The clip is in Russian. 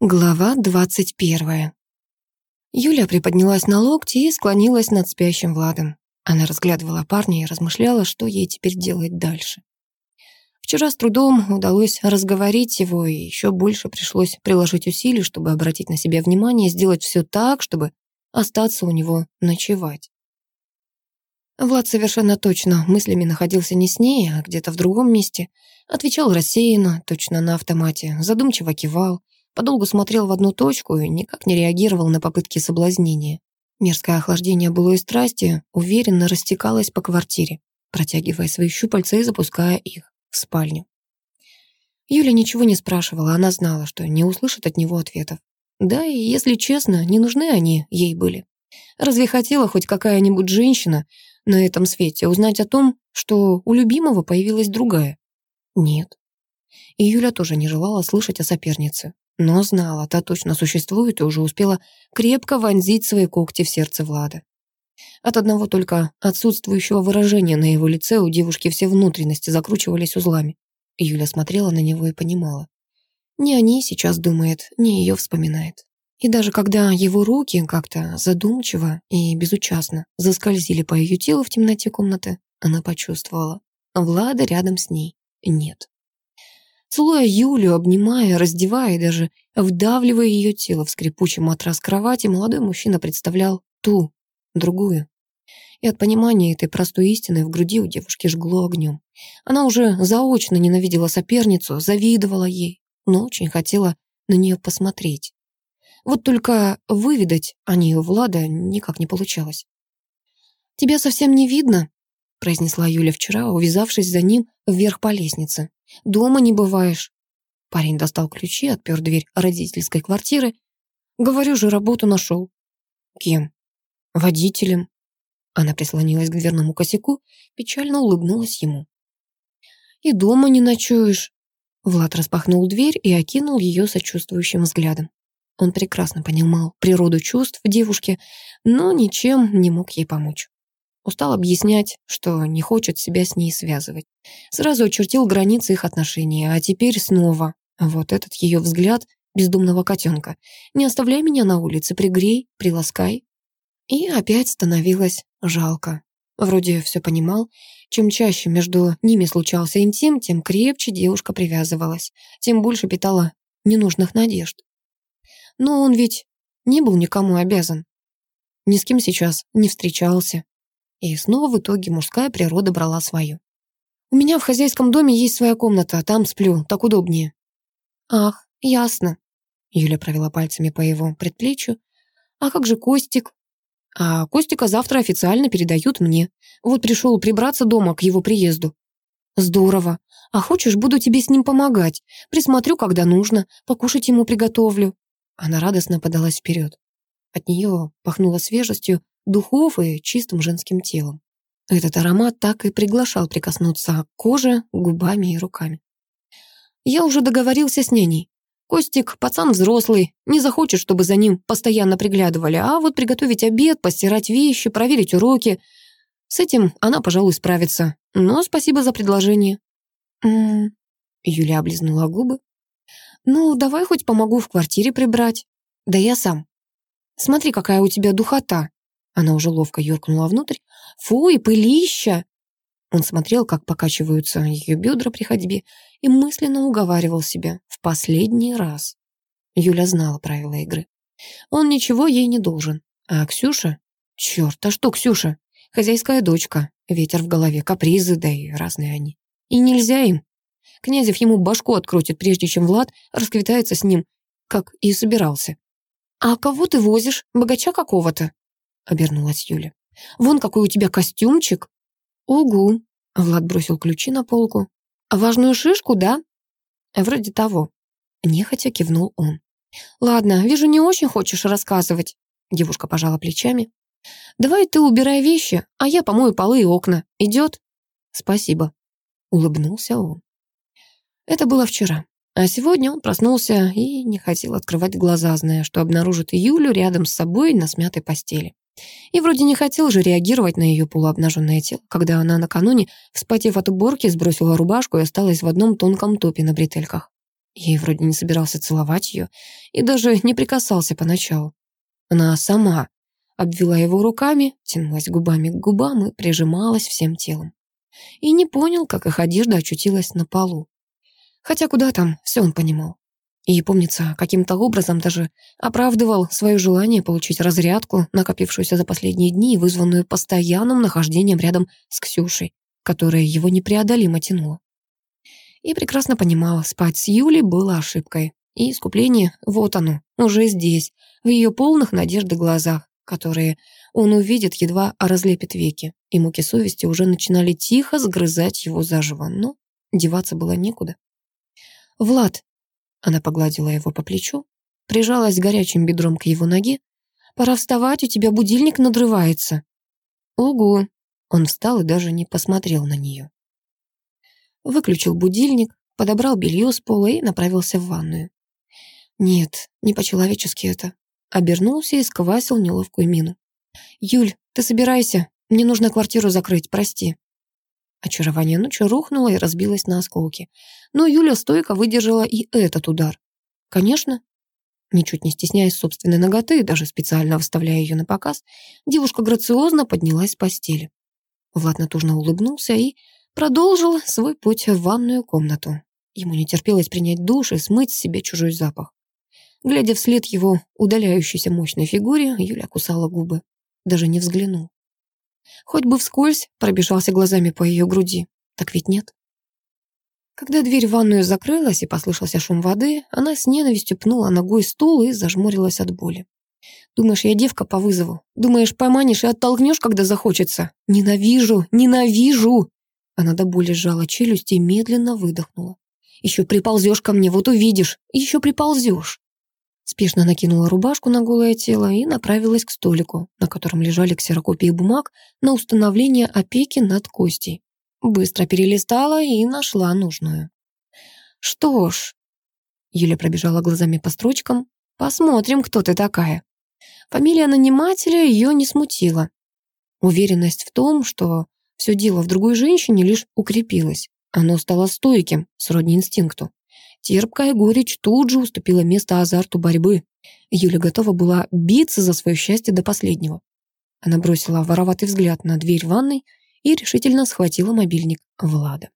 Глава двадцать первая. Юля приподнялась на локти и склонилась над спящим Владом. Она разглядывала парня и размышляла, что ей теперь делать дальше. Вчера с трудом удалось разговорить его, и еще больше пришлось приложить усилий, чтобы обратить на себя внимание и сделать все так, чтобы остаться у него ночевать. Влад совершенно точно мыслями находился не с ней, а где-то в другом месте. Отвечал рассеянно, точно на автомате, задумчиво кивал, Подолгу смотрел в одну точку и никак не реагировал на попытки соблазнения. Мерзкое охлаждение былой страсти уверенно растекалось по квартире, протягивая свои щупальца и запуская их в спальню. Юля ничего не спрашивала, она знала, что не услышит от него ответов. Да, и, если честно, не нужны они ей были. Разве хотела хоть какая-нибудь женщина на этом свете узнать о том, что у любимого появилась другая? Нет. И Юля тоже не желала слышать о сопернице но знала, та точно существует и уже успела крепко вонзить свои когти в сердце Влада. От одного только отсутствующего выражения на его лице у девушки все внутренности закручивались узлами. Юля смотрела на него и понимала. Не о ней сейчас думает, не ее вспоминает. И даже когда его руки как-то задумчиво и безучастно заскользили по ее телу в темноте комнаты, она почувствовала. Влада рядом с ней нет. Целуя Юлю, обнимая, раздевая и даже вдавливая ее тело в скрипучий матрас кровати, молодой мужчина представлял ту, другую. И от понимания этой простой истины в груди у девушки жгло огнем. Она уже заочно ненавидела соперницу, завидовала ей, но очень хотела на нее посмотреть. Вот только выведать о нее Влада никак не получалось. «Тебя совсем не видно», — произнесла Юля вчера, увязавшись за ним вверх по лестнице. Дома не бываешь». Парень достал ключи, отпер дверь родительской квартиры. «Говорю же, работу нашел». «Кем?» «Водителем». Она прислонилась к дверному косяку, печально улыбнулась ему. «И дома не ночуешь». Влад распахнул дверь и окинул ее сочувствующим взглядом. Он прекрасно понимал природу чувств девушки, но ничем не мог ей помочь. Устал объяснять, что не хочет себя с ней связывать. Сразу очертил границы их отношений, а теперь снова. Вот этот ее взгляд бездумного котенка. «Не оставляй меня на улице, пригрей, приласкай». И опять становилось жалко. Вроде все понимал. Чем чаще между ними случался интим, тем крепче девушка привязывалась, тем больше питала ненужных надежд. Но он ведь не был никому обязан. Ни с кем сейчас не встречался, и снова в итоге мужская природа брала свою. «У меня в хозяйском доме есть своя комната, там сплю, так удобнее». «Ах, ясно». Юля провела пальцами по его предплечью. «А как же Костик?» «А Костика завтра официально передают мне. Вот пришел прибраться дома к его приезду». «Здорово. А хочешь, буду тебе с ним помогать. Присмотрю, когда нужно, покушать ему приготовлю». Она радостно подалась вперед. От нее пахнуло свежестью, духов и чистым женским телом. Этот аромат так и приглашал прикоснуться к коже, губами и руками. Я уже договорился с няней. Костик, пацан взрослый, не захочет, чтобы за ним постоянно приглядывали, а вот приготовить обед, постирать вещи, проверить уроки. С этим она, пожалуй, справится. Но спасибо за предложение. М Юля облизнула губы. Ну, давай хоть помогу в квартире прибрать. Да я сам. Смотри, какая у тебя духота. Она уже ловко юркнула внутрь. «Фу, и пылища!» Он смотрел, как покачиваются ее бедра при ходьбе, и мысленно уговаривал себя в последний раз. Юля знала правила игры. Он ничего ей не должен. А Ксюша? Черт, а что Ксюша? Хозяйская дочка, ветер в голове, капризы, да и разные они. И нельзя им. Князев ему башку открутит, прежде чем Влад расквитается с ним, как и собирался. «А кого ты возишь? Богача какого-то?» Обернулась Юля. «Вон какой у тебя костюмчик!» «Угу!» — Влад бросил ключи на полку. «Важную шишку, да?» «Вроде того». Нехотя кивнул он. «Ладно, вижу, не очень хочешь рассказывать». Девушка пожала плечами. «Давай ты убирай вещи, а я помою полы и окна. Идет?» «Спасибо», — улыбнулся он. Это было вчера. А сегодня он проснулся и не хотел открывать глаза, зная, что обнаружит Юлю рядом с собой на смятой постели. И вроде не хотел же реагировать на ее полуобнаженное тело, когда она накануне, вспотев от уборки, сбросила рубашку и осталась в одном тонком топе на бретельках. Ей вроде не собирался целовать ее и даже не прикасался поначалу. Она сама обвела его руками, тянулась губами к губам и прижималась всем телом. И не понял, как их одежда очутилась на полу. Хотя куда там, все он понимал. И, помнится, каким-то образом даже оправдывал свое желание получить разрядку, накопившуюся за последние дни вызванную постоянным нахождением рядом с Ксюшей, которая его непреодолимо тянула. И прекрасно понимала, спать с Юлей было ошибкой. И искупление, вот оно, уже здесь, в ее полных надежды глазах, которые он увидит, едва разлепит веки. И муки совести уже начинали тихо сгрызать его заживо, но деваться было некуда. «Влад, она погладила его по плечу, прижалась горячим бедром к его ноге. «Пора вставать, у тебя будильник надрывается». «Ого!» Он встал и даже не посмотрел на нее. Выключил будильник, подобрал белье с пола и направился в ванную. «Нет, не по-человечески это». Обернулся и сквасил неловкую мину. «Юль, ты собирайся, мне нужно квартиру закрыть, прости». Очарование ночи рухнуло и разбилось на осколки. Но Юля стойко выдержала и этот удар. Конечно, ничуть не стесняясь собственной ноготы, даже специально выставляя ее на показ, девушка грациозно поднялась с постели. Влад натужно улыбнулся и продолжил свой путь в ванную комнату. Ему не терпелось принять душ и смыть с себя чужой запах. Глядя вслед его удаляющейся мощной фигуре, Юля кусала губы. Даже не взглянул. Хоть бы вскользь пробежался глазами по ее груди. Так ведь нет. Когда дверь в ванную закрылась и послышался шум воды, она с ненавистью пнула ногой стул и зажмурилась от боли. «Думаешь, я девка по вызову? Думаешь, пойманишь и оттолкнешь, когда захочется? Ненавижу, ненавижу!» Она до боли сжала челюсть и медленно выдохнула. «Еще приползешь ко мне, вот увидишь, еще приползешь!» Спешно накинула рубашку на голое тело и направилась к столику, на котором лежали ксерокопии бумаг на установление опеки над Костей. Быстро перелистала и нашла нужную. «Что ж...» Юля пробежала глазами по строчкам. «Посмотрим, кто ты такая». Фамилия нанимателя ее не смутила. Уверенность в том, что все дело в другой женщине, лишь укрепилась. Оно стало стойким, сродни инстинкту. Терпкая горечь тут же уступила место азарту борьбы. Юля готова была биться за свое счастье до последнего. Она бросила вороватый взгляд на дверь ванной и решительно схватила мобильник Влада.